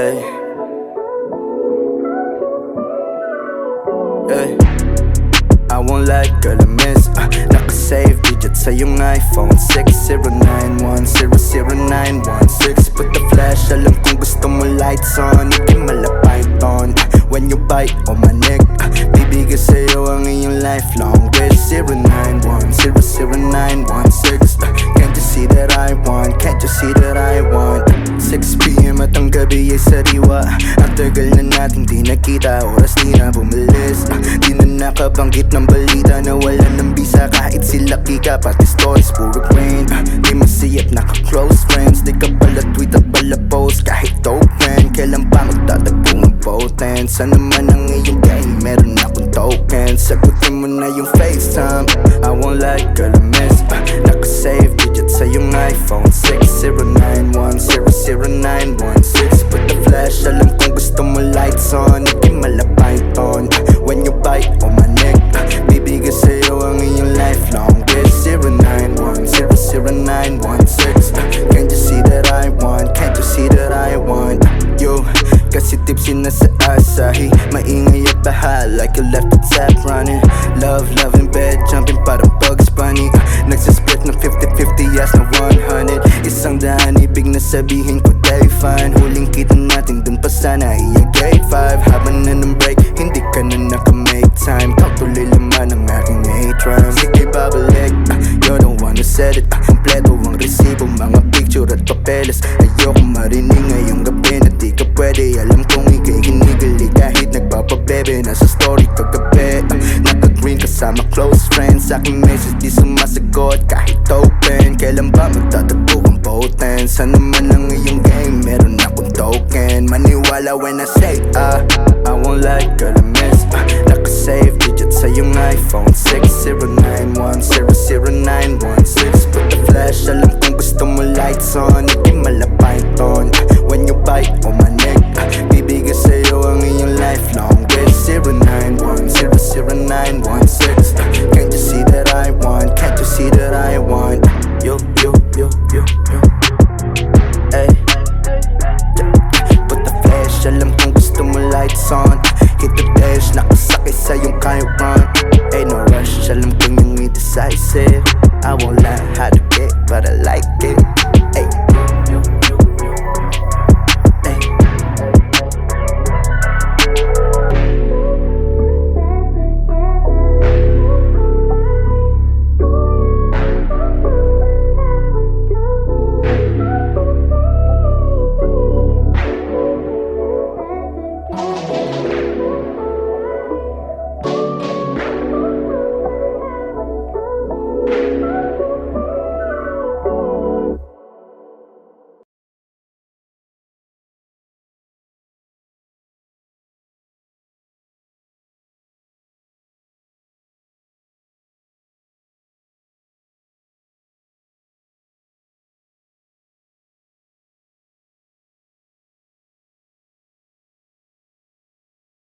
Ay Ay I won't lie, girl, I miss. Uh, Nakasave digit sa iyong iPhone 609100916 Put the flash, alam kong gusto mo lights on. Hindi malapay ton uh, When you bite on my neck uh, Bibigay sa'yo ang iyong lifelong. Wish 091000916 sariwa. Ang tagal na nating di nakita Oras di na bumilis uh, Di na nakabanggit ng balita Na wala ng bisa. Kahit sila kika Pati stories puro rain uh, Di masiyap naka-close friends. Di ka pala tweet at pala post Kahit token Kailan pa magtatagpo ng potent Saan naman ang iyong game Meron akong token. Sagutin mo na yung FaceTime. I won't lie girl I miss tipsy na sa asahi Maingay at baha like you left the tap running. Love, love in bed, jumping parang Bugs Bunny. Nagsisplit ng 50-50 as na 100 Isang daan, ibig na sabihin ko day fine Huling kita natin dun pa sana iya grade 5 Habang na ng break, hindi ka na naka-make time. Kautuloy laman ang aking rhyme Sige babalik, uh, you don't wanna set it. Uh, Kompleto ang resibo, mga picture at papeles. Ayoko nagpapabebe Nasa story kagabi uh, Naka-green kasama close friends. Sa aking message di sumasagot kahit open. Kailan ba magtatagpo ang potent? Saan naman ang iyong game? Meron akong token. Maniwala when I say ah I won't lie girl I miss. Ah, Nakasave digit sa iyong iPhone 609100916 Put the flash Alam kong gusto Alam kong gusto mo lights on. Hit the dash, nakasakay sa yung kind run Ain't no rush, alam kong yung indecisive I won't lie how to get, but I like it.